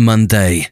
Мандай.